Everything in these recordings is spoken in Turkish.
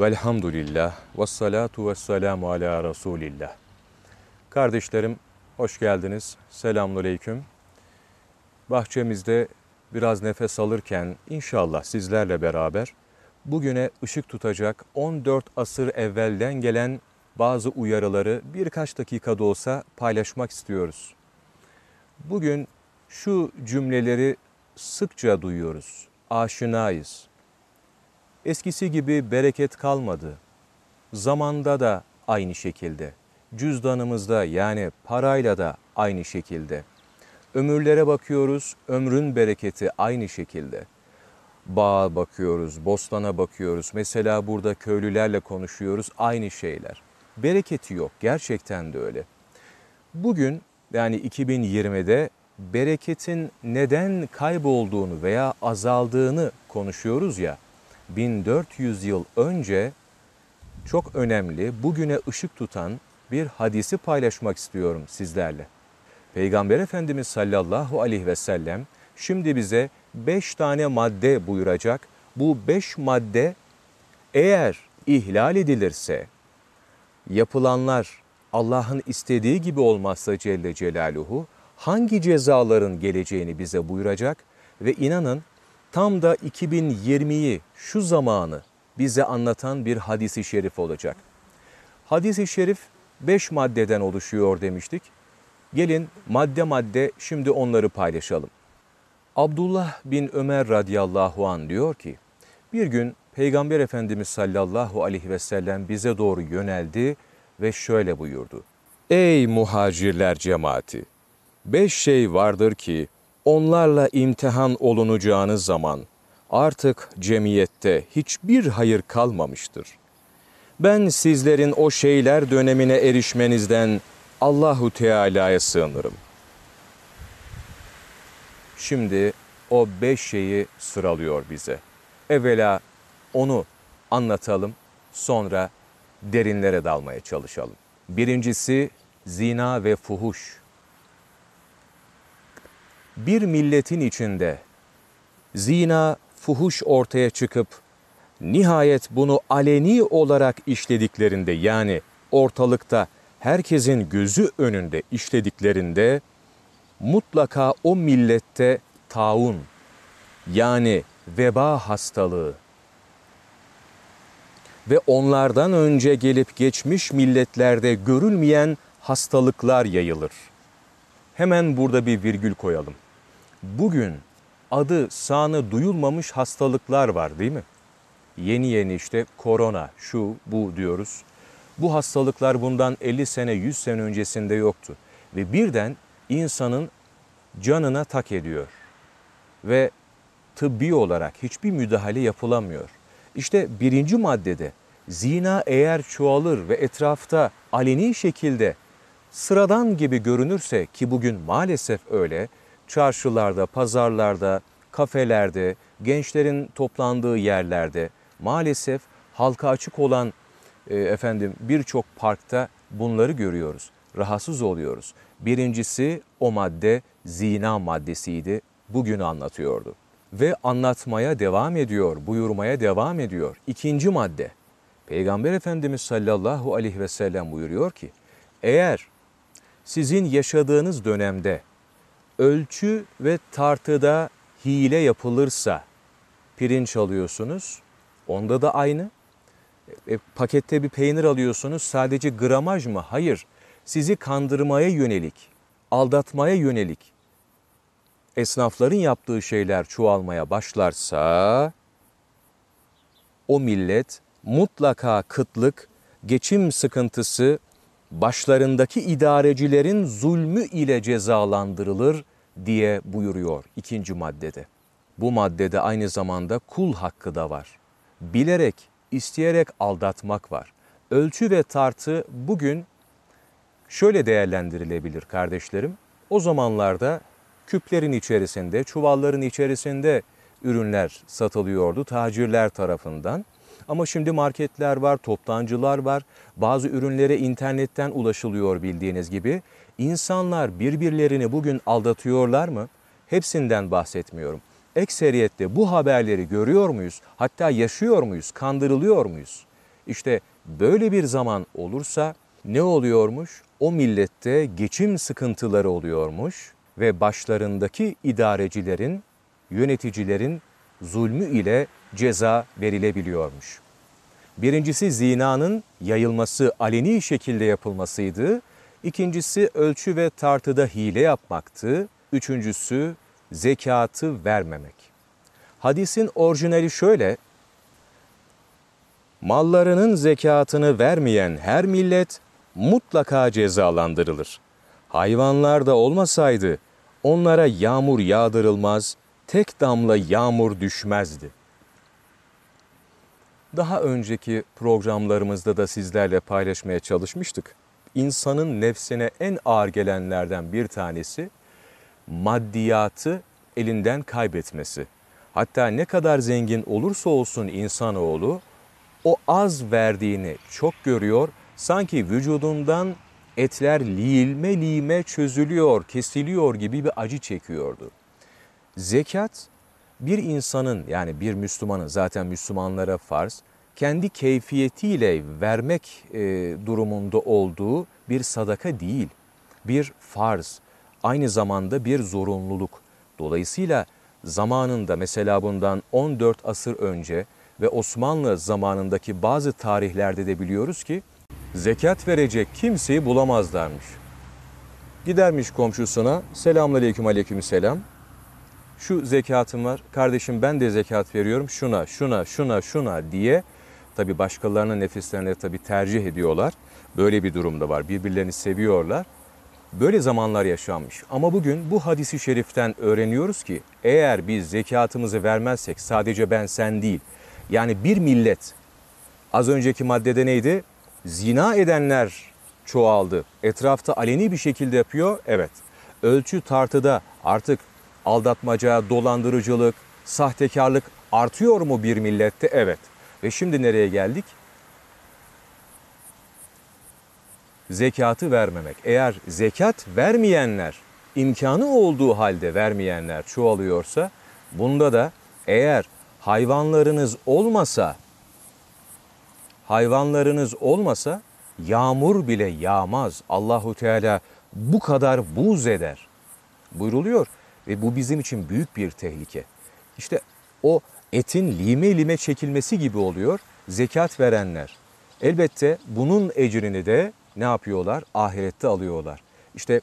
Velhamdülillah ve salatu ve selamu ala Resulillah. Kardeşlerim hoş geldiniz. Selamünaleyküm. Bahçemizde biraz nefes alırken inşallah sizlerle beraber bugüne ışık tutacak 14 asır evvelden gelen bazı uyarıları birkaç dakikada olsa paylaşmak istiyoruz. Bugün şu cümleleri sıkça duyuyoruz. Aşinayız. Eskisi gibi bereket kalmadı. Zamanda da aynı şekilde. Cüzdanımızda yani parayla da aynı şekilde. Ömürlere bakıyoruz, ömrün bereketi aynı şekilde. Bağa bakıyoruz, bostana bakıyoruz. Mesela burada köylülerle konuşuyoruz, aynı şeyler. Bereketi yok, gerçekten de öyle. Bugün yani 2020'de bereketin neden kaybolduğunu veya azaldığını konuşuyoruz ya. 1400 yıl önce çok önemli, bugüne ışık tutan bir hadisi paylaşmak istiyorum sizlerle. Peygamber Efendimiz sallallahu aleyhi ve sellem şimdi bize beş tane madde buyuracak. Bu beş madde eğer ihlal edilirse, yapılanlar Allah'ın istediği gibi olmazsa Celle Celaluhu hangi cezaların geleceğini bize buyuracak ve inanın tam da 2020'yi şu zamanı bize anlatan bir hadisi şerif olacak. Hadisi şerif 5 maddeden oluşuyor demiştik. Gelin madde madde şimdi onları paylaşalım. Abdullah bin Ömer radıyallahu an diyor ki, bir gün Peygamber Efendimiz sallallahu aleyhi ve sellem bize doğru yöneldi ve şöyle buyurdu. Ey muhacirler cemaati! Beş şey vardır ki onlarla imtihan olunacağınız zaman artık cemiyette hiçbir hayır kalmamıştır. Ben sizlerin o şeyler dönemine erişmenizden Allahu Teala'ya sığınırım. Şimdi o beş şeyi sıralıyor bize. Evvela onu anlatalım, sonra derinlere dalmaya çalışalım. Birincisi zina ve fuhuş. Bir milletin içinde zina, fuhuş ortaya çıkıp nihayet bunu aleni olarak işlediklerinde yani ortalıkta herkesin gözü önünde işlediklerinde mutlaka o millette taun yani veba hastalığı ve onlardan önce gelip geçmiş milletlerde görülmeyen hastalıklar yayılır. Hemen burada bir virgül koyalım. Bugün adı sanı duyulmamış hastalıklar var değil mi? Yeni yeni işte korona, şu, bu diyoruz. Bu hastalıklar bundan 50 sene, 100 sene öncesinde yoktu. Ve birden insanın canına tak ediyor. Ve tıbbi olarak hiçbir müdahale yapılamıyor. İşte birinci maddede zina eğer çoğalır ve etrafta aleni şekilde sıradan gibi görünürse ki bugün maalesef öyle, çarşılarda, pazarlarda, kafelerde, gençlerin toplandığı yerlerde maalesef halka açık olan e, efendim birçok parkta bunları görüyoruz. Rahatsız oluyoruz. Birincisi o madde zina maddesiydi. Bugün anlatıyordu. Ve anlatmaya devam ediyor, buyurmaya devam ediyor. İkinci madde. Peygamber Efendimiz sallallahu aleyhi ve sellem buyuruyor ki, eğer sizin yaşadığınız dönemde ölçü ve tartıda hile yapılırsa pirinç alıyorsunuz, onda da aynı. E, pakette bir peynir alıyorsunuz, sadece gramaj mı? Hayır, sizi kandırmaya yönelik, aldatmaya yönelik esnafların yaptığı şeyler çoğalmaya başlarsa o millet mutlaka kıtlık, geçim sıkıntısı, başlarındaki idarecilerin zulmü ile cezalandırılır diye buyuruyor ikinci maddede. Bu maddede aynı zamanda kul hakkı da var. Bilerek, isteyerek aldatmak var. Ölçü ve tartı bugün şöyle değerlendirilebilir kardeşlerim. O zamanlarda küplerin içerisinde, çuvalların içerisinde ürünler satılıyordu tacirler tarafından. Ama şimdi marketler var, toptancılar var. Bazı ürünlere internetten ulaşılıyor bildiğiniz gibi. İnsanlar birbirlerini bugün aldatıyorlar mı? Hepsinden bahsetmiyorum. Ekseriyette bu haberleri görüyor muyuz? Hatta yaşıyor muyuz? Kandırılıyor muyuz? İşte böyle bir zaman olursa ne oluyormuş? O millette geçim sıkıntıları oluyormuş ve başlarındaki idarecilerin, yöneticilerin zulmü ile ceza verilebiliyormuş. Birincisi zinanın yayılması, aleni şekilde yapılmasıydı. İkincisi ölçü ve tartıda hile yapmaktı. Üçüncüsü zekatı vermemek. Hadisin orijinali şöyle, mallarının zekatını vermeyen her millet mutlaka cezalandırılır. Hayvanlar da olmasaydı onlara yağmur yağdırılmaz, tek damla yağmur düşmezdi. Daha önceki programlarımızda da sizlerle paylaşmaya çalışmıştık. İnsanın nefsine en ağır gelenlerden bir tanesi maddiyatı elinden kaybetmesi. Hatta ne kadar zengin olursa olsun insanoğlu o az verdiğini çok görüyor. Sanki vücudundan etler lilme lime çözülüyor, kesiliyor gibi bir acı çekiyordu. Zekat bir insanın yani bir Müslümanın zaten Müslümanlara farz kendi keyfiyetiyle vermek e, durumunda olduğu bir sadaka değil, bir farz, aynı zamanda bir zorunluluk. Dolayısıyla zamanında mesela bundan 14 asır önce ve Osmanlı zamanındaki bazı tarihlerde de biliyoruz ki zekat verecek kimseyi bulamazlarmış. Gidermiş komşusuna selamünaleyküm aleyküm selam. Şu zekatım var kardeşim ben de zekat veriyorum şuna şuna şuna şuna diye tabi başkalarının nefislerine tabi tercih ediyorlar. Böyle bir durumda var birbirlerini seviyorlar. Böyle zamanlar yaşanmış. Ama bugün bu hadisi şeriften öğreniyoruz ki eğer biz zekatımızı vermezsek sadece ben sen değil. Yani bir millet az önceki maddede neydi? Zina edenler çoğaldı. Etrafta aleni bir şekilde yapıyor. Evet. Ölçü tartıda artık aldatmaca, dolandırıcılık, sahtekarlık artıyor mu bir millette? Evet. Ve şimdi nereye geldik? zekatı vermemek. Eğer zekat vermeyenler, imkanı olduğu halde vermeyenler çoğalıyorsa, bunda da eğer hayvanlarınız olmasa, hayvanlarınız olmasa yağmur bile yağmaz. Allahu Teala bu kadar buz eder. Buyruluyor ve bu bizim için büyük bir tehlike. İşte o etin lime lime çekilmesi gibi oluyor zekat verenler. Elbette bunun ecrini de ne yapıyorlar? Ahirette alıyorlar. İşte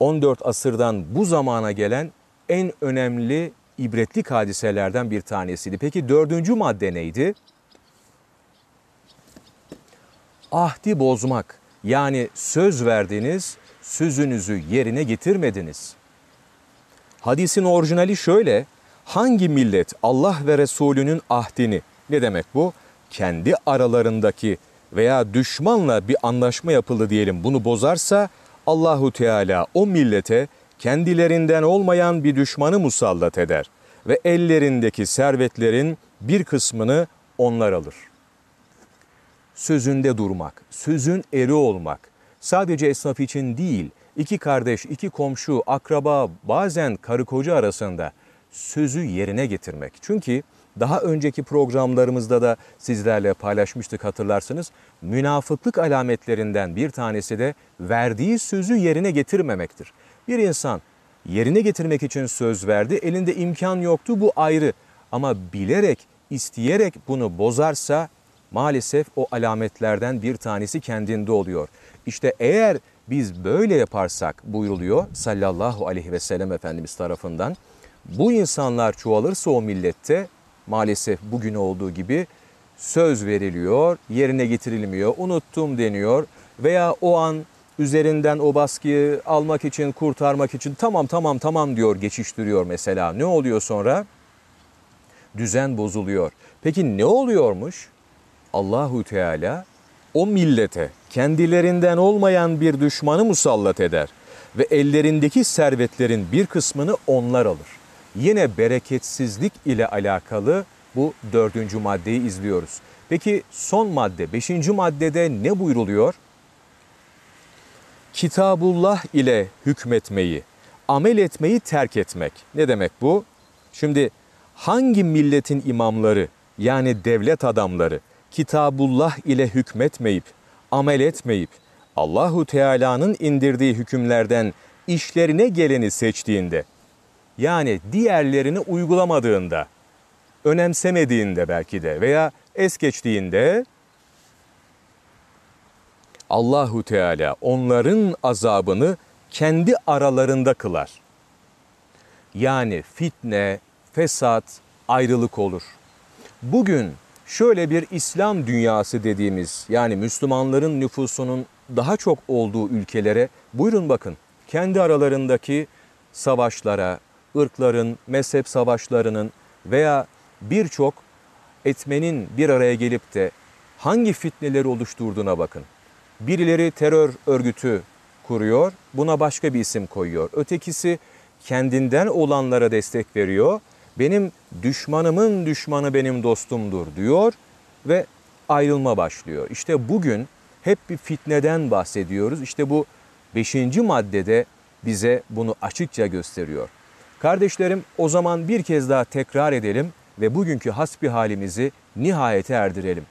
14 asırdan bu zamana gelen en önemli ibretlik hadiselerden bir tanesiydi. Peki dördüncü madde neydi? Ahdi bozmak. Yani söz verdiniz, sözünüzü yerine getirmediniz. Hadisin orijinali şöyle. Hangi millet Allah ve Resulünün ahdini, ne demek bu? Kendi aralarındaki veya düşmanla bir anlaşma yapıldı diyelim bunu bozarsa Allahu Teala o millete kendilerinden olmayan bir düşmanı musallat eder ve ellerindeki servetlerin bir kısmını onlar alır. Sözünde durmak, sözün eri olmak sadece esnaf için değil, iki kardeş, iki komşu, akraba, bazen karı koca arasında sözü yerine getirmek. Çünkü daha önceki programlarımızda da sizlerle paylaşmıştık hatırlarsınız. Münafıklık alametlerinden bir tanesi de verdiği sözü yerine getirmemektir. Bir insan yerine getirmek için söz verdi, elinde imkan yoktu bu ayrı. Ama bilerek, isteyerek bunu bozarsa maalesef o alametlerden bir tanesi kendinde oluyor. İşte eğer biz böyle yaparsak buyuruluyor sallallahu aleyhi ve sellem Efendimiz tarafından bu insanlar çoğalırsa o millette maalesef bugün olduğu gibi söz veriliyor, yerine getirilmiyor, unuttum deniyor veya o an üzerinden o baskıyı almak için, kurtarmak için tamam tamam tamam diyor, geçiştiriyor mesela. Ne oluyor sonra? Düzen bozuluyor. Peki ne oluyormuş? Allahu Teala o millete kendilerinden olmayan bir düşmanı musallat eder ve ellerindeki servetlerin bir kısmını onlar alır yine bereketsizlik ile alakalı bu dördüncü maddeyi izliyoruz. Peki son madde, beşinci maddede ne buyruluyor? Kitabullah ile hükmetmeyi, amel etmeyi terk etmek. Ne demek bu? Şimdi hangi milletin imamları yani devlet adamları Kitabullah ile hükmetmeyip, amel etmeyip, Allahu Teala'nın indirdiği hükümlerden işlerine geleni seçtiğinde, yani diğerlerini uygulamadığında, önemsemediğinde belki de veya es geçtiğinde Allahu Teala onların azabını kendi aralarında kılar. Yani fitne, fesat, ayrılık olur. Bugün şöyle bir İslam dünyası dediğimiz yani Müslümanların nüfusunun daha çok olduğu ülkelere buyurun bakın kendi aralarındaki savaşlara, ırkların, mezhep savaşlarının veya birçok etmenin bir araya gelip de hangi fitneleri oluşturduğuna bakın. Birileri terör örgütü kuruyor, buna başka bir isim koyuyor. Ötekisi kendinden olanlara destek veriyor. Benim düşmanımın düşmanı benim dostumdur diyor ve ayrılma başlıyor. İşte bugün hep bir fitneden bahsediyoruz. İşte bu beşinci maddede bize bunu açıkça gösteriyor. Kardeşlerim o zaman bir kez daha tekrar edelim ve bugünkü hasbi halimizi nihayete erdirelim.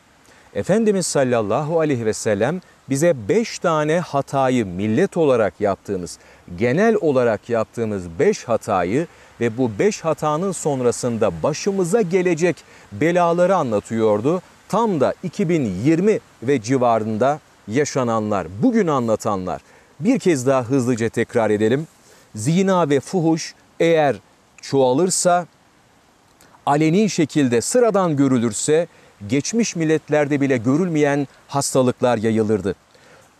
Efendimiz sallallahu aleyhi ve sellem bize beş tane hatayı millet olarak yaptığımız, genel olarak yaptığımız beş hatayı ve bu beş hatanın sonrasında başımıza gelecek belaları anlatıyordu. Tam da 2020 ve civarında yaşananlar, bugün anlatanlar. Bir kez daha hızlıca tekrar edelim. Zina ve fuhuş eğer çoğalırsa, aleni şekilde sıradan görülürse geçmiş milletlerde bile görülmeyen hastalıklar yayılırdı.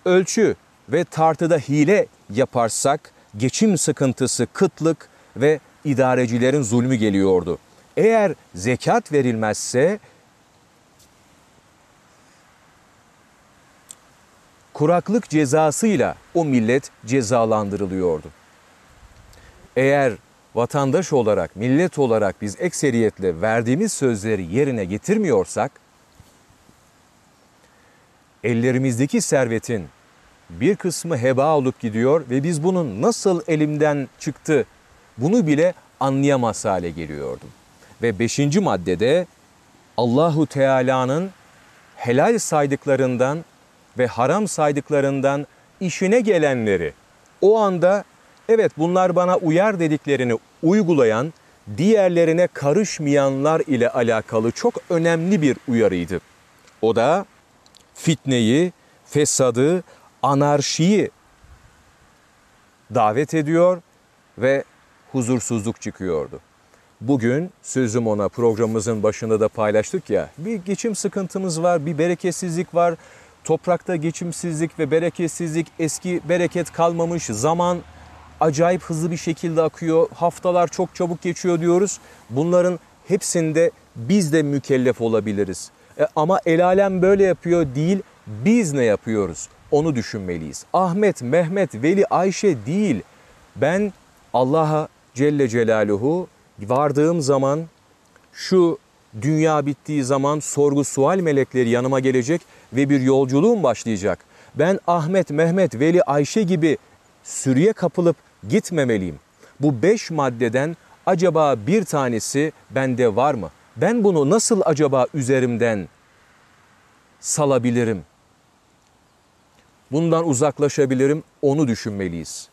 Ölçü ve tartıda hile yaparsak geçim sıkıntısı, kıtlık ve idarecilerin zulmü geliyordu. Eğer zekat verilmezse kuraklık cezasıyla o millet cezalandırılıyordu. Eğer vatandaş olarak, millet olarak biz ekseriyetle verdiğimiz sözleri yerine getirmiyorsak, ellerimizdeki servetin bir kısmı heba olup gidiyor ve biz bunun nasıl elimden çıktı bunu bile anlayamaz hale geliyordum. Ve beşinci maddede Allahu Teala'nın helal saydıklarından ve haram saydıklarından işine gelenleri o anda evet bunlar bana uyar dediklerini uygulayan, diğerlerine karışmayanlar ile alakalı çok önemli bir uyarıydı. O da fitneyi, fesadı, anarşiyi davet ediyor ve huzursuzluk çıkıyordu. Bugün sözüm ona programımızın başında da paylaştık ya bir geçim sıkıntımız var, bir bereketsizlik var. Toprakta geçimsizlik ve bereketsizlik eski bereket kalmamış zaman acayip hızlı bir şekilde akıyor. Haftalar çok çabuk geçiyor diyoruz. Bunların hepsinde biz de mükellef olabiliriz. E, ama el alem böyle yapıyor değil, biz ne yapıyoruz? Onu düşünmeliyiz. Ahmet, Mehmet, Veli, Ayşe değil. Ben Allah'a Celle Celaluhu vardığım zaman şu dünya bittiği zaman sorgu sual melekleri yanıma gelecek ve bir yolculuğum başlayacak. Ben Ahmet, Mehmet, Veli, Ayşe gibi sürüye kapılıp gitmemeliyim. Bu beş maddeden acaba bir tanesi bende var mı? Ben bunu nasıl acaba üzerimden salabilirim? Bundan uzaklaşabilirim, onu düşünmeliyiz.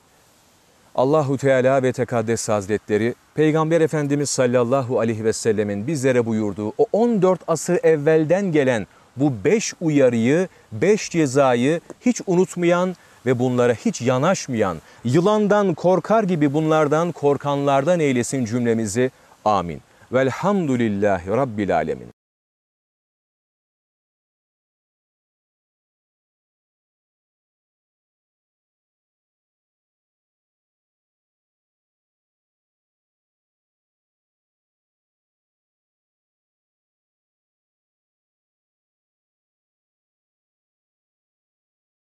Allahu Teala ve Tekaddes Hazretleri Peygamber Efendimiz sallallahu aleyhi ve sellemin bizlere buyurduğu o 14 asır evvelden gelen bu 5 uyarıyı, 5 cezayı hiç unutmayan ve bunlara hiç yanaşmayan, yılandan korkar gibi bunlardan korkanlardan eylesin cümlemizi. Amin. Velhamdülillahi Rabbil Alemin.